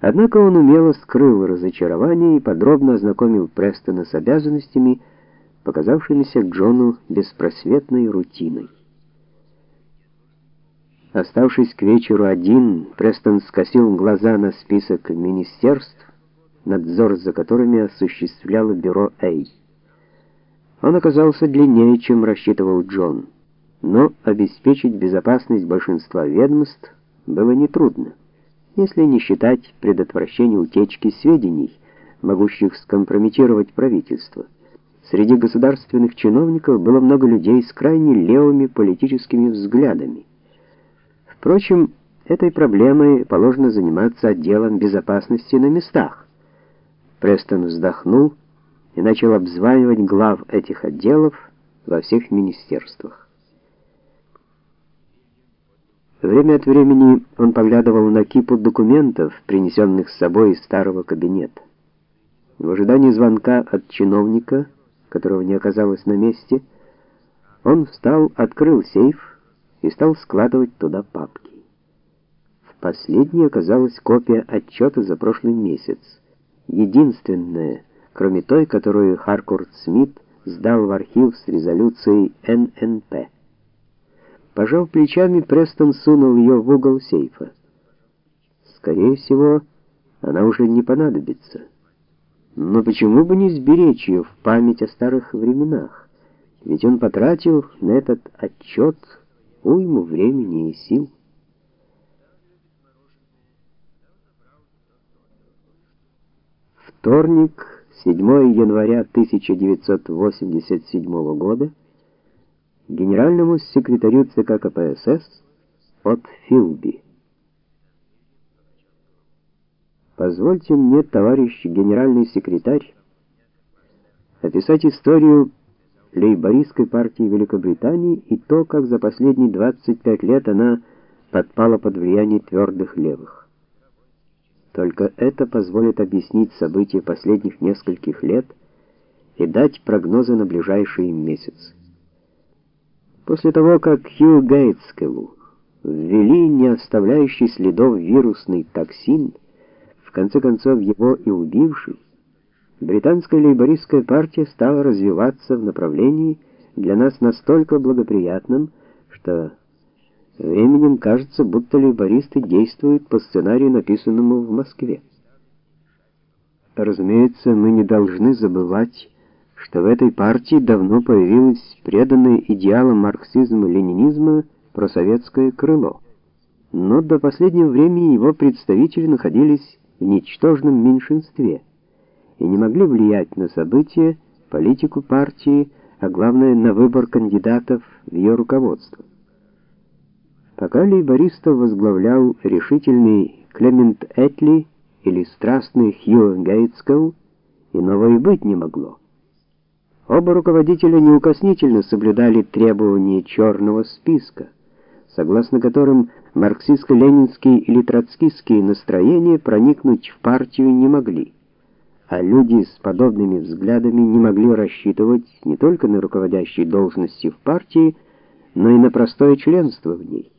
Однако он умело скрыл разочарование и подробно ознакомил Престона с обязанностями, показавшимися Джону беспросветной рутиной. Оставшись к вечеру один, Престон скосил глаза на список министерств, надзор за которыми осуществляло бюро Эй. Он оказался длиннее, чем рассчитывал Джон, но обеспечить безопасность большинства ведомств было нетрудно, если не считать предотвращения утечки сведений, могущих скомпрометировать правительство. Среди государственных чиновников было много людей с крайне левыми политическими взглядами. Впрочем, этой проблемой положено заниматься отделом безопасности на местах. Престон вздохнул и начал обзванивать глав этих отделов во всех министерствах. Время от времени он поглядывал на кипу документов, принесенных с собой из старого кабинета. В ожидании звонка от чиновника, которого не оказалось на месте, он встал, открыл сейф и стал складывать туда папки. В последней оказалась копия отчета за прошлый месяц, единственная, кроме той, которую Харкорт Смит сдал в архив с резолюцией ННП. Пожав плечами, Престон сунул ее в угол сейфа. Скорее всего, она уже не понадобится. Но почему бы не сберечь ее в память о старых временах? Ведь он потратил на этот отчет уйму времени и сил. Вторник, 7 января 1987 года генеральному секретарю ЦК КПСС от Филби. Позвольте мне, товарищ генеральный секретарь, описать историю лейбористской партии Великобритании и то, как за последние 25 лет она подпала под влияние твердых левых. Только это позволит объяснить события последних нескольких лет и дать прогнозы на ближайшие месяцы. После того, как Хью Гейтскеллу ввели не оставляющий следов вирусный токсин, в конце концов его и убивший, британская лейбористская партия стала развиваться в направлении для нас настолько благоприятном, что временем кажется, будто лейбористы действуют по сценарию, написанному в Москве. Разумеется, мы не должны забывать, что в этой партии давно появилось преданное идеалам марксизма-ленинизма просоветское крыло. Но до последнего времени его представители находились в ничтожном меньшинстве и не могли влиять на события, политику партии, а главное на выбор кандидатов в ее руководство. Пока лейбористов возглавлял решительный Клемент Этли или страстный Хью Гейтскоу, иного и быть не могло. Оба руководителя неукоснительно соблюдали требования черного списка, согласно которым марксистско-ленинские или троцкистские настроения проникнуть в партию не могли, а люди с подобными взглядами не могли рассчитывать не только на руководящие должности в партии, но и на простое членство в ней.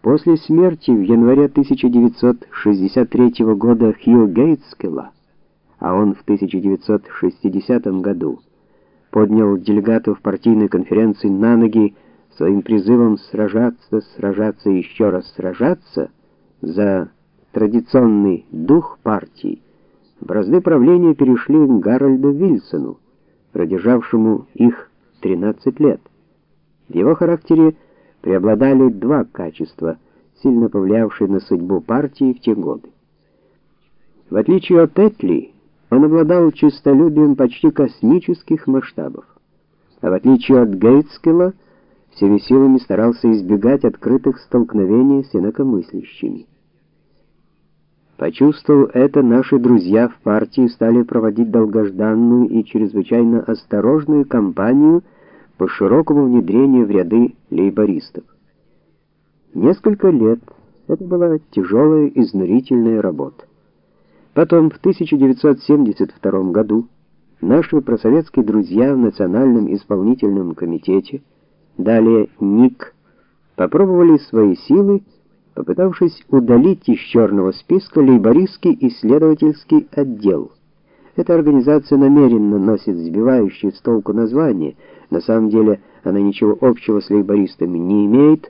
После смерти в январе 1963 года Хью Гейтскелла а он в 1960 году поднял делегатов партийной конференции на ноги своим призывом сражаться, сражаться и еще раз сражаться за традиционный дух партии. Бразды правления перешли к Гарольду Вильсону, продержавшему их 13 лет. В его характере преобладали два качества, сильно повлиявшие на судьбу партии в те годы. В отличие от Этли, он обладал честолюбием почти космических масштабов. А в отличие от Гейтскелла, всеми силами старался избегать открытых столкновений с инакомыслящими. Почувствовав это, наши друзья в партии стали проводить долгожданную и чрезвычайно осторожную кампанию по широкому внедрению в ряды лейбористов. Несколько лет это была тяжелая изнурительная работа. Потом в 1972 году наши просоветские друзья в Национальном исполнительном комитете, далее НИК, попробовали свои силы попытавшись удалить из черного списка лейбористский исследовательский отдел. Эта организация намеренно носит сбивающее с толку название. На самом деле она ничего общего с лейбористами не имеет,